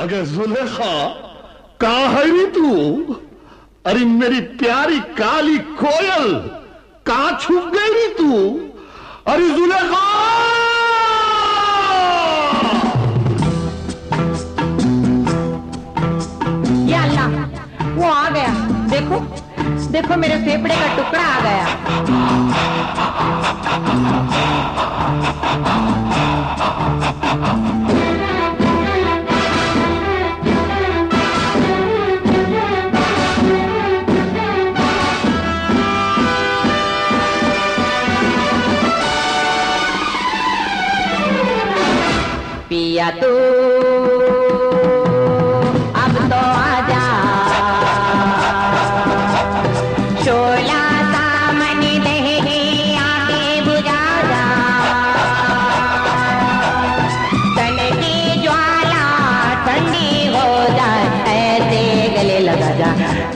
अगर जुलेखा कहा है तू? अरे मेरी प्यारी काली कोयल, कहा छुप गई तू? अरे जुलेखा वो आ गया। देखो देखो मेरे फेफड़े का टुकड़ा आ गया।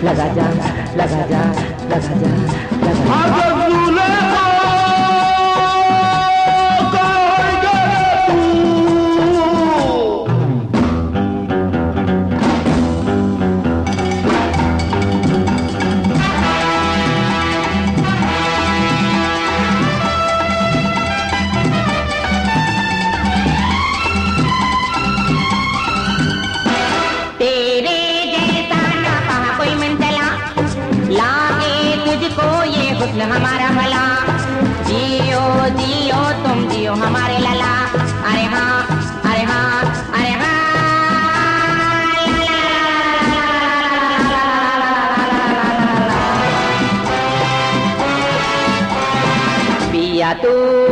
लगा जा लगा जा लगा जा लगा जा हमारा भला। जियो जियो, तुम जियो हमारे लला। अरे हाँ अरे हाँ अरे हाँ। पिया तू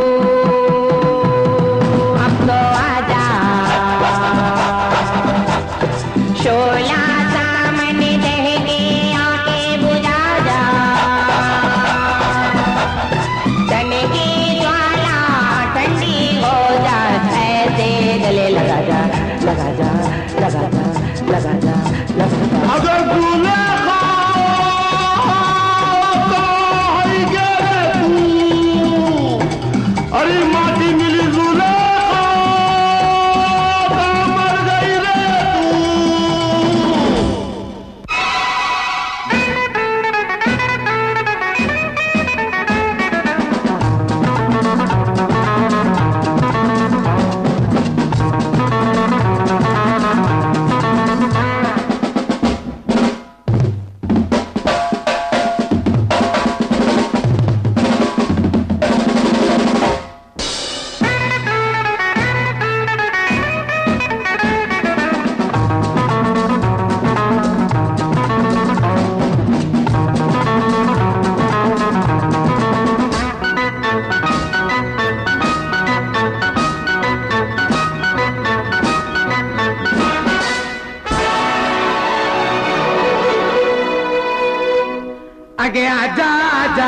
आगे आजा आजा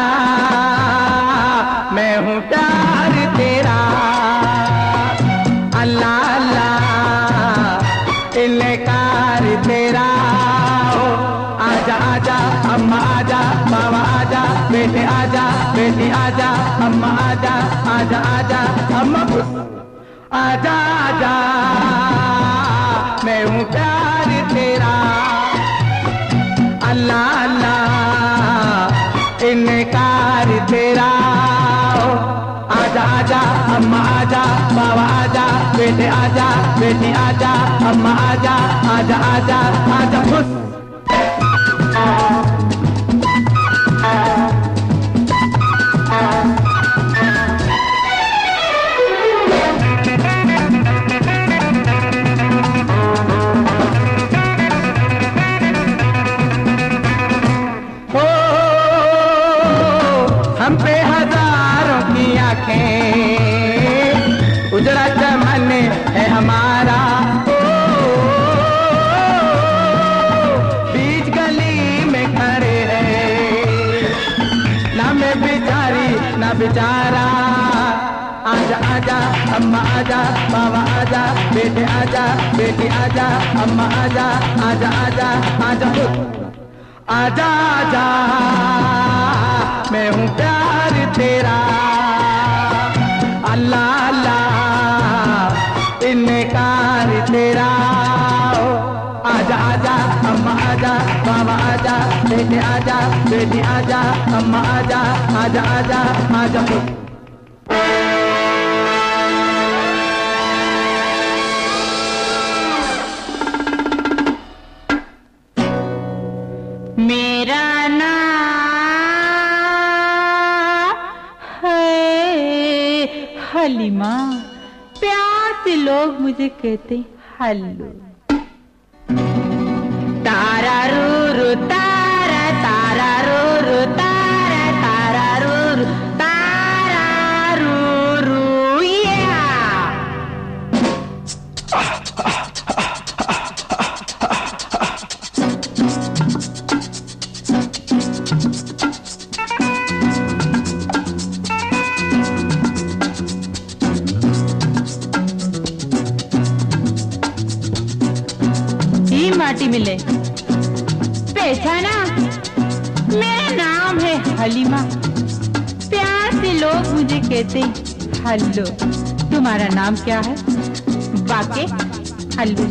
मैं हूँ प्यार तेरा। अल्लाह अल्लाह इनकार तेरा। ओ, आजा आजा अम्मा आजा बाबा आजा बेटे आजा बेटी आजा अम्मा आजा अम्मा मैं हूँ प्यार तेरा। बेटे आजा बेटी आजा अम्मा आजा आजा आजा आजा खुश। बेचारा। आजा आजा, अम्मा आजा, बाबा आजा, बेटे आजा, बेटी आजा, अम्मा आजा आजा आजा आजा आजा आजा, मैं हूँ प्यार तेरा। अल्लाह अल्लाह, इनकार तेरा। आजा बेटे आजा बेटी आजा, अम्मा आजा आजा आजा आजा हलीमा। प्यार से लोग मुझे कहते हैं हल्लू। तारा तारा रू रू तारा तारा रू रू तारा रू रू माटी मिले पहचाना मेरा नाम है हलीमा। प्यार से लोग मुझे कहते हल्लो, तुम्हारा नाम क्या है? बाके, हल्लो,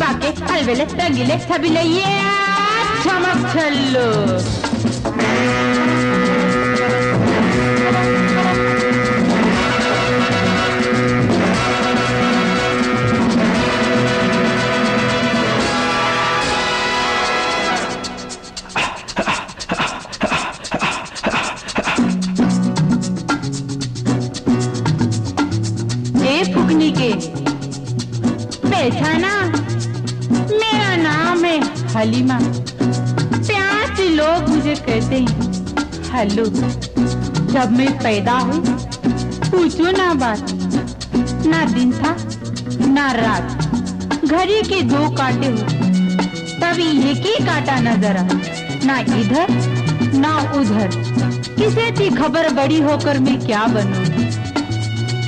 बाके, हलवेले, तगिले छबीले ये चमक छल्लो मेरा नाम है हलीमा। प्यार से लोग मुझे कहते हैं हेलो जब मैं पैदा हुई, पूछो ना बात। ना दिन था, ना रात। घड़ी के दो कांटे हुए। तभी एक ही काटा नज़र आ ना इधर, ना उधर। किसे थी खबर बड़ी होकर मैं क्या बनूँगी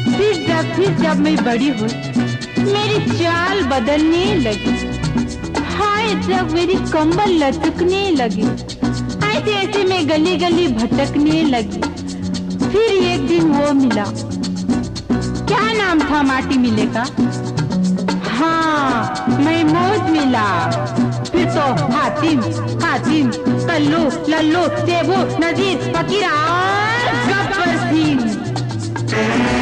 फिर जब फिर जब मैं बड़ी हुई मेरी चाल बदलने लगी। हाय, जब मेरी कंबल लचकने लगी। ऐसे ऐसे मैं गली गली भटकने लगी। फिर एक दिन वो मिला। क्या नाम था माटी मिले का? हाँ मैं मौज मिला। फिर तो हातिम हातिम, कल्लू, लल्लू देबू नजीर, फकीर गब्बर सिंह।